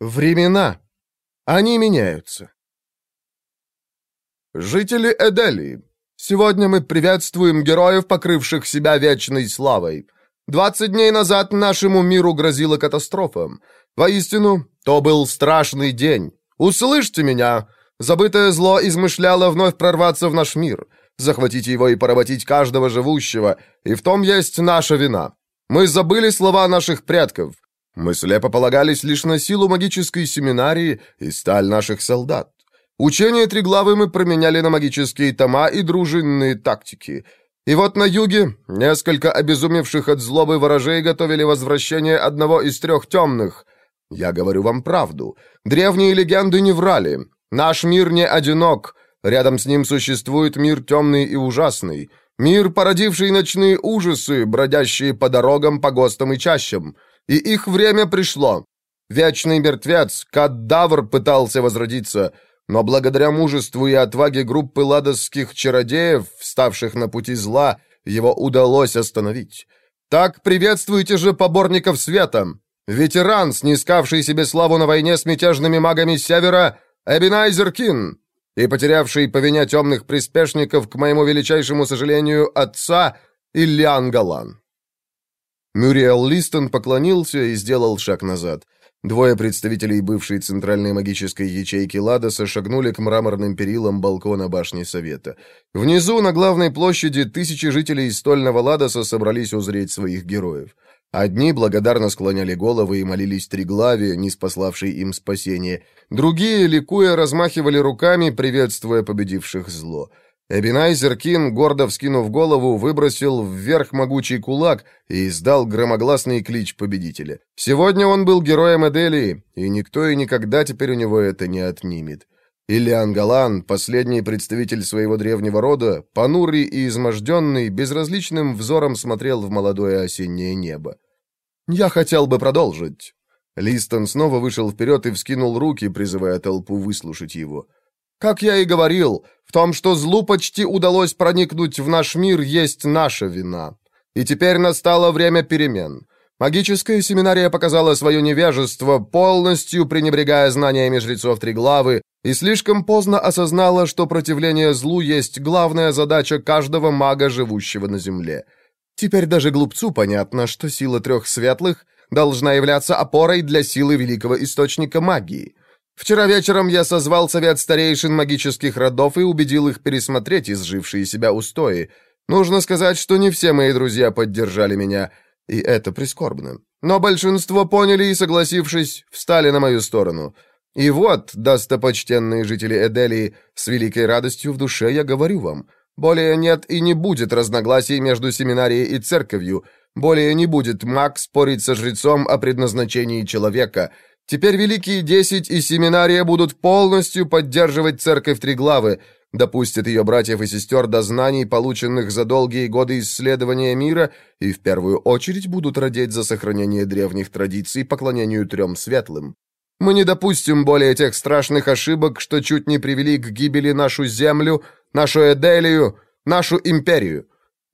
Времена. Они меняются. Жители Эделии, сегодня мы приветствуем героев, покрывших себя вечной славой. Двадцать дней назад нашему миру грозила катастрофа. Воистину, то был страшный день. Услышьте меня! Забытое зло измышляло вновь прорваться в наш мир, захватить его и поработить каждого живущего, и в том есть наша вина. Мы забыли слова наших предков. Мы слепо полагались лишь на силу магической семинарии и сталь наших солдат. Учение Триглавы мы променяли на магические тома и дружинные тактики. И вот на юге несколько обезумевших от злобы ворожей готовили возвращение одного из трех темных. Я говорю вам правду. Древние легенды не врали. Наш мир не одинок. Рядом с ним существует мир темный и ужасный. Мир, породивший ночные ужасы, бродящие по дорогам, погостам и чащам. И их время пришло. Вечный мертвец, кадавр пытался возродиться, но благодаря мужеству и отваге группы ладосских чародеев, вставших на пути зла, его удалось остановить. Так приветствуйте же поборников света. Ветеран, снискавший себе славу на войне с мятежными магами Севера, Эбинайзер Кин, и потерявший по вине темных приспешников, к моему величайшему сожалению, отца Ильян Галан. Мюриэл Листон поклонился и сделал шаг назад. Двое представителей бывшей центральной магической ячейки Ладоса шагнули к мраморным перилам балкона башни Совета. Внизу, на главной площади, тысячи жителей стольного Ладоса собрались узреть своих героев. Одни благодарно склоняли головы и молились Триглаве, не спаславшей им спасение. Другие, ликуя, размахивали руками, приветствуя победивших зло. Эбинайзер Кин, гордо вскинув голову, выбросил вверх могучий кулак и издал громогласный клич победителя. Сегодня он был героем Эделии, и никто и никогда теперь у него это не отнимет. Ильян Галан, последний представитель своего древнего рода, понурый и изможденный, безразличным взором смотрел в молодое осеннее небо. «Я хотел бы продолжить». Листон снова вышел вперед и вскинул руки, призывая толпу выслушать его. Как я и говорил, в том, что злу почти удалось проникнуть в наш мир, есть наша вина. И теперь настало время перемен. Магическая семинария показала свое невежество, полностью пренебрегая знаниями жрецов Триглавы, и слишком поздно осознала, что противление злу есть главная задача каждого мага, живущего на земле. Теперь даже глупцу понятно, что сила трех светлых должна являться опорой для силы великого источника магии — Вчера вечером я созвал совет старейшин магических родов и убедил их пересмотреть изжившие себя устои. Нужно сказать, что не все мои друзья поддержали меня, и это прискорбно. Но большинство поняли и, согласившись, встали на мою сторону. И вот, достопочтенные жители Эделии, с великой радостью в душе я говорю вам, более нет и не будет разногласий между семинарией и церковью, более не будет маг спорить со жрецом о предназначении человека — Теперь Великие Десять и Семинария будут полностью поддерживать Церковь Триглавы, допустят ее братьев и сестер до знаний, полученных за долгие годы исследования мира, и в первую очередь будут родить за сохранение древних традиций поклонению трем светлым. Мы не допустим более тех страшных ошибок, что чуть не привели к гибели нашу землю, нашу Эделию, нашу империю.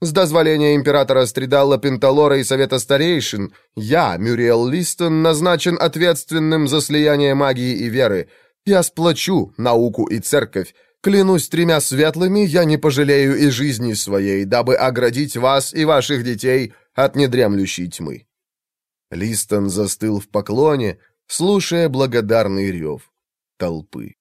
С дозволения императора Стридалла Пенталора и Совета Старейшин, я, Мюриэл Листон, назначен ответственным за слияние магии и веры. Я сплочу науку и церковь. Клянусь тремя светлыми, я не пожалею и жизни своей, дабы оградить вас и ваших детей от недремлющей тьмы». Листон застыл в поклоне, слушая благодарный рев толпы.